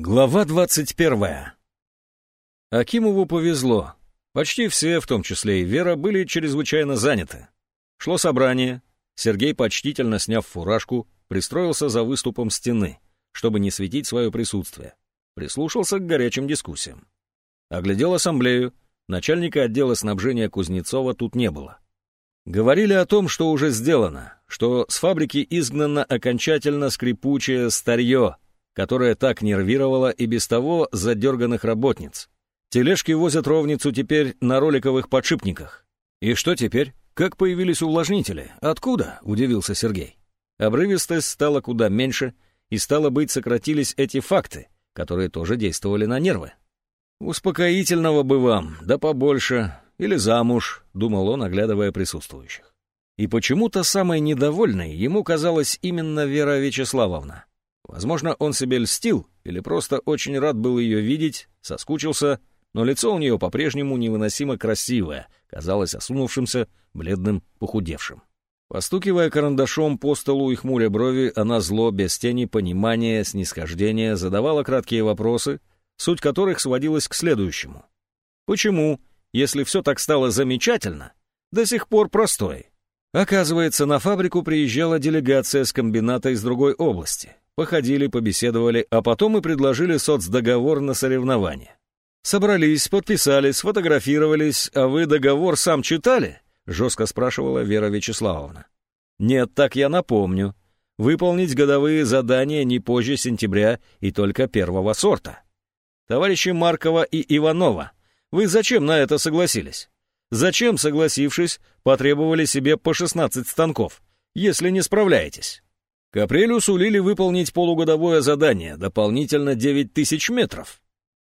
Глава 21. Акимову повезло. Почти все, в том числе и Вера, были чрезвычайно заняты. Шло собрание. Сергей, почтительно сняв фуражку, пристроился за выступом стены, чтобы не светить свое присутствие. Прислушался к горячим дискуссиям. Оглядел ассамблею. Начальника отдела снабжения Кузнецова тут не было. Говорили о том, что уже сделано, что с фабрики изгнано окончательно скрипучее старье — которая так нервировала и без того задерганных работниц. Тележки возят ровницу теперь на роликовых подшипниках. И что теперь? Как появились увлажнители? Откуда? Удивился Сергей. Обрывистость стала куда меньше, и стало быть, сократились эти факты, которые тоже действовали на нервы. «Успокоительного бы вам, да побольше, или замуж», — думал он, оглядывая присутствующих. И почему-то самой недовольной ему казалась именно Вера Вячеславовна. Возможно, он себе льстил или просто очень рад был ее видеть, соскучился, но лицо у нее по-прежнему невыносимо красивое, казалось осунувшимся, бледным, похудевшим. Постукивая карандашом по столу и хмуря брови, она зло, без тени понимания, снисхождения, задавала краткие вопросы, суть которых сводилась к следующему. Почему, если все так стало замечательно, до сих пор простой? Оказывается, на фабрику приезжала делегация с комбината из другой области. Походили, побеседовали, а потом и предложили соцдоговор на соревнования. Собрались, подписали, сфотографировались, а вы договор сам читали? Жестко спрашивала Вера Вячеславовна. Нет, так я напомню. Выполнить годовые задания не позже сентября и только первого сорта. Товарищи Маркова и Иванова, вы зачем на это согласились? Зачем, согласившись, потребовали себе по 16 станков, если не справляетесь? К апрелю сулили выполнить полугодовое задание, дополнительно 9 тысяч метров.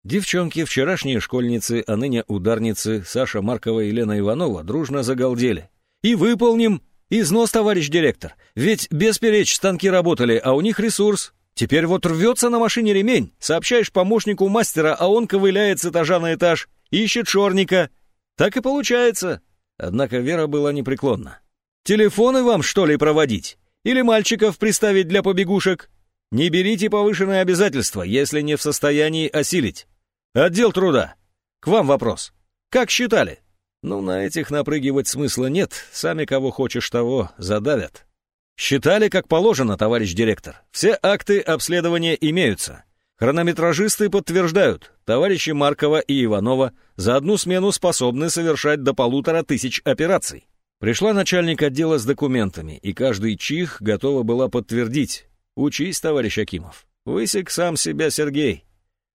Девчонки, вчерашние школьницы, а ныне ударницы Саша Маркова и Елена Иванова дружно загалдели. «И выполним! Износ, товарищ директор! Ведь бесперечь станки работали, а у них ресурс. Теперь вот рвется на машине ремень, сообщаешь помощнику мастера, а он ковыляет с этажа на этаж, ищет шорника. Так и получается». Однако Вера была непреклонна. «Телефоны вам, что ли, проводить? Или мальчиков приставить для побегушек? Не берите повышенные обязательства, если не в состоянии осилить. Отдел труда. К вам вопрос. Как считали? Ну, на этих напрыгивать смысла нет, сами кого хочешь того задавят. Считали как положено, товарищ директор. Все акты обследования имеются. Хронометражисты подтверждают, товарищи Маркова и Иванова за одну смену способны совершать до полутора тысяч операций. Пришла начальник отдела с документами, и каждый чих готова была подтвердить. «Учись, товарищ Акимов. Высек сам себя Сергей.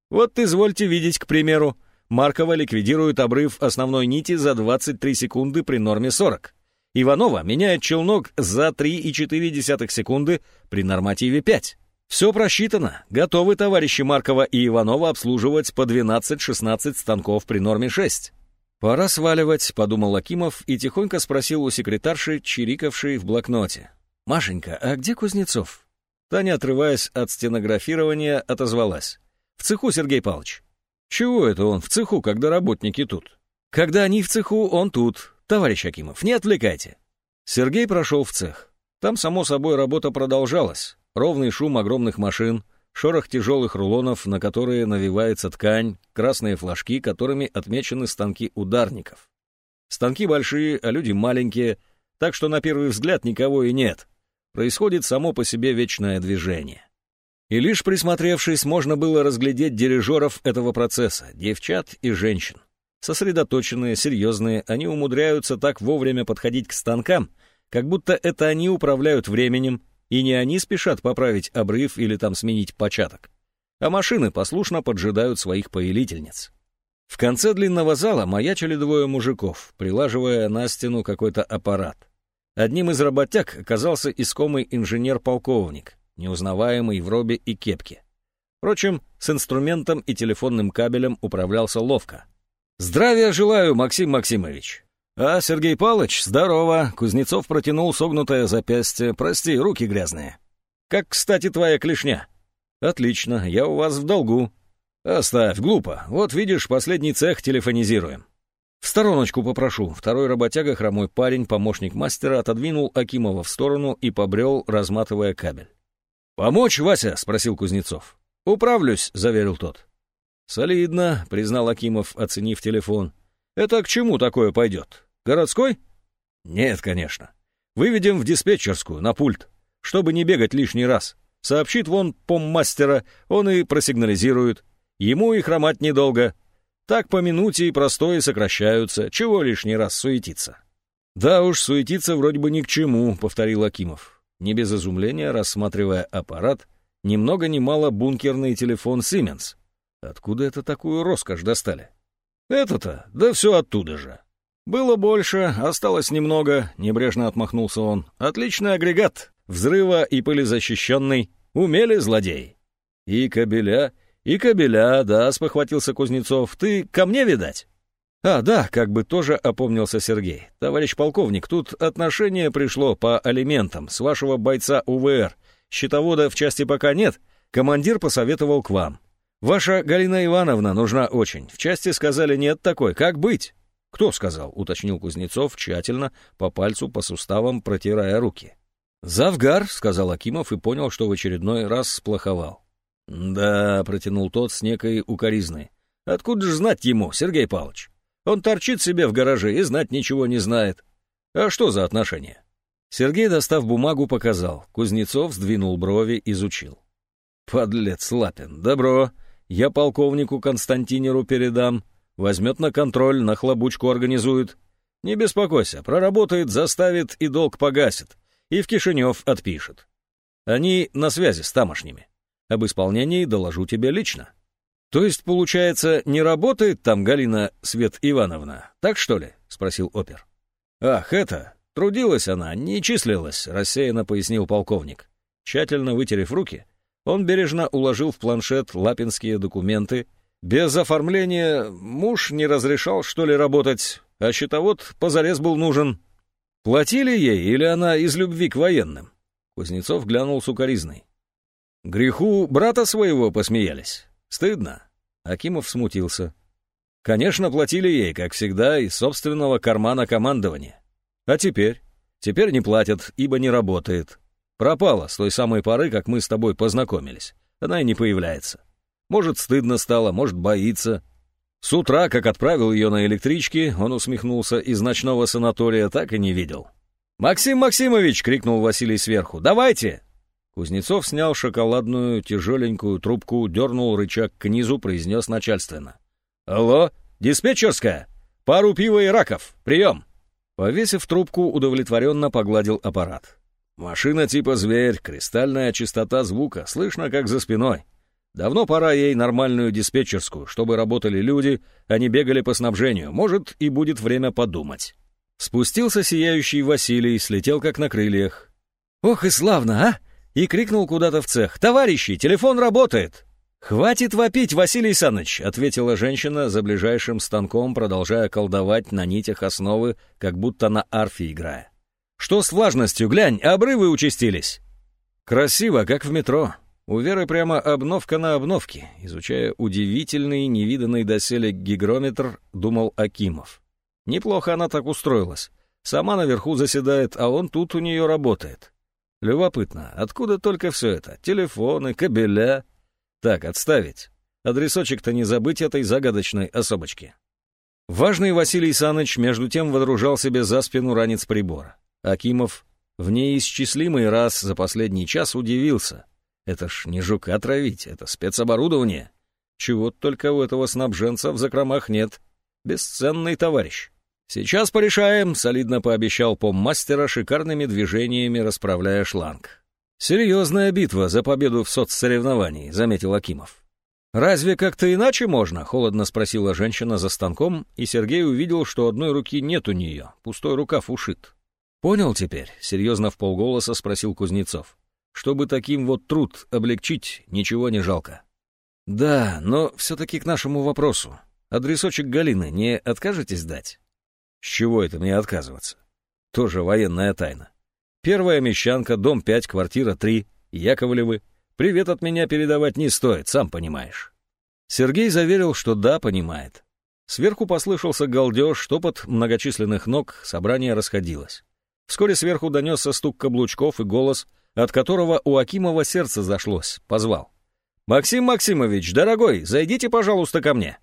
Вот извольте видеть, к примеру, Маркова ликвидирует обрыв основной нити за 23 секунды при норме 40. Иванова меняет челнок за 3,4 секунды при нормативе 5. Все просчитано. Готовы товарищи Маркова и Иванова обслуживать по 12-16 станков при норме 6. «Пора сваливать», — подумал Акимов и тихонько спросил у секретарши, чирикавшей в блокноте. «Машенька, а где Кузнецов?» Таня, отрываясь от стенографирования, отозвалась. «В цеху, Сергей Павлович». «Чего это он в цеху, когда работники тут?» «Когда они в цеху, он тут. Товарищ Акимов, не отвлекайте». Сергей прошел в цех. Там, само собой, работа продолжалась. Ровный шум огромных машин — шорох тяжелых рулонов, на которые навивается ткань, красные флажки, которыми отмечены станки ударников. Станки большие, а люди маленькие, так что на первый взгляд никого и нет. Происходит само по себе вечное движение. И лишь присмотревшись, можно было разглядеть дирижеров этого процесса, девчат и женщин. Сосредоточенные, серьезные, они умудряются так вовремя подходить к станкам, как будто это они управляют временем и не они спешат поправить обрыв или там сменить початок, а машины послушно поджидают своих повелительниц. В конце длинного зала маячили двое мужиков, прилаживая на стену какой-то аппарат. Одним из работяг оказался искомый инженер-полковник, неузнаваемый в робе и кепке. Впрочем, с инструментом и телефонным кабелем управлялся ловко. «Здравия желаю, Максим Максимович!» «А, Сергей Палыч, здорово!» Кузнецов протянул согнутое запястье. «Прости, руки грязные». «Как, кстати, твоя клешня?» «Отлично, я у вас в долгу». «Оставь, глупо. Вот видишь, последний цех телефонизируем». «В стороночку попрошу». Второй работяга, хромой парень, помощник мастера, отодвинул Акимова в сторону и побрел, разматывая кабель. «Помочь, Вася?» — спросил Кузнецов. «Управлюсь», — заверил тот. «Солидно», — признал Акимов, оценив телефон. «Это к чему такое пойдет? Городской?» «Нет, конечно. Выведем в диспетчерскую, на пульт, чтобы не бегать лишний раз. Сообщит вон поммастера, он и просигнализирует. Ему и хромать недолго. Так по минуте и простое сокращаются, чего лишний раз суетиться?» «Да уж, суетиться вроде бы ни к чему», — повторил Акимов, не без изумления рассматривая аппарат, ни много ни мало бункерный телефон «Сименс». Откуда это такую роскошь достали? Это-то, да все оттуда же. Было больше, осталось немного, небрежно отмахнулся он. Отличный агрегат, взрыва и пылезащищенный. Умели злодей. И кабеля, и кабеля, да, спохватился Кузнецов. Ты ко мне, видать? «А, да, как бы тоже опомнился Сергей. Товарищ полковник, тут отношение пришло по алиментам с вашего бойца УВР. Счетовода в части пока нет. Командир посоветовал к вам. Ваша Галина Ивановна нужна очень. В части сказали нет такой. Как быть?» «Кто сказал?» — уточнил Кузнецов, тщательно, по пальцу, по суставам, протирая руки. «Завгар», — сказал Акимов и понял, что в очередной раз сплоховал. «Да», — протянул тот с некой укоризной. «Откуда же знать ему, Сергей Павлович? Он торчит себе в гараже и знать ничего не знает. А что за отношения? Сергей, достав бумагу, показал. Кузнецов сдвинул брови, изучил. «Подлец Лапин, добро. Я полковнику Константинеру передам. Возьмет на контроль, на хлобучку организует. Не беспокойся, проработает, заставит и долг погасит. И в Кишинев отпишет. Они на связи с тамошними. Об исполнении доложу тебе лично. «То есть, получается, не работает там Галина Свет Ивановна, так что ли?» — спросил опер. «Ах, это! Трудилась она, не числилась», — рассеянно пояснил полковник. Тщательно вытерев руки, он бережно уложил в планшет лапинские документы. Без оформления муж не разрешал, что ли, работать, а счетовод позарез был нужен. Платили ей или она из любви к военным? Кузнецов глянул сукоризной. Греху брата своего посмеялись. Стыдно. Акимов смутился. Конечно, платили ей, как всегда, из собственного кармана командования. А теперь? Теперь не платят, ибо не работает. Пропала с той самой поры, как мы с тобой познакомились. Она и не появляется. Может, стыдно стало, может, боится. С утра, как отправил ее на электричке, он усмехнулся, из ночного санатория так и не видел. «Максим Максимович!» — крикнул Василий сверху. «Давайте!» Кузнецов снял шоколадную тяжеленькую трубку, дернул рычаг к низу, произнес начальственно. «Алло, диспетчерская? Пару пива и раков. Прием!» Повесив трубку, удовлетворенно погладил аппарат. Машина типа «Зверь», кристальная чистота звука, слышно как за спиной. Давно пора ей нормальную диспетчерскую, чтобы работали люди, а не бегали по снабжению. Может, и будет время подумать. Спустился сияющий Василий, слетел как на крыльях. «Ох и славно, а!» и крикнул куда-то в цех. «Товарищи, телефон работает!» «Хватит вопить, Василий Саныч!» — ответила женщина за ближайшим станком, продолжая колдовать на нитях основы, как будто на арфе играя. «Что с влажностью? Глянь, обрывы участились!» «Красиво, как в метро!» У Веры прямо обновка на обновке. Изучая удивительный, невиданный доселе гигрометр, думал Акимов. Неплохо она так устроилась. Сама наверху заседает, а он тут у нее работает. Любопытно, откуда только все это? Телефоны, кабеля. Так, отставить. Адресочек-то не забыть этой загадочной особочки. Важный Василий Саныч между тем водружал себе за спину ранец прибора. Акимов в неисчислимый раз за последний час удивился. Это ж не жука травить, это спецоборудование. Чего только у этого снабженца в закромах нет. Бесценный товарищ. «Сейчас порешаем», — солидно пообещал поммастера, шикарными движениями расправляя шланг. «Серьезная битва за победу в соцсоревновании», — заметил Акимов. «Разве как-то иначе можно?» — холодно спросила женщина за станком, и Сергей увидел, что одной руки нет у нее, пустой рукав ушит. «Понял теперь?» — серьезно в полголоса спросил Кузнецов. «Чтобы таким вот труд облегчить, ничего не жалко». «Да, но все-таки к нашему вопросу. Адресочек Галины не откажетесь дать?» С чего это мне отказываться? Тоже военная тайна. Первая мещанка, дом 5, квартира 3, Яковлевы. Привет от меня передавать не стоит, сам понимаешь. Сергей заверил, что да, понимает. Сверху послышался галдеж, штопот многочисленных ног, собрание расходилось. Вскоре сверху донесся стук каблучков и голос, от которого у Акимова сердце зашлось, позвал. «Максим Максимович, дорогой, зайдите, пожалуйста, ко мне».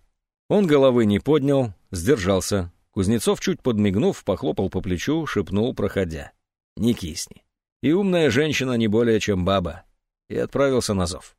Он головы не поднял, сдержался. Кузнецов, чуть подмигнув, похлопал по плечу, шепнул, проходя. «Не кисни. И умная женщина не более, чем баба». И отправился на зов.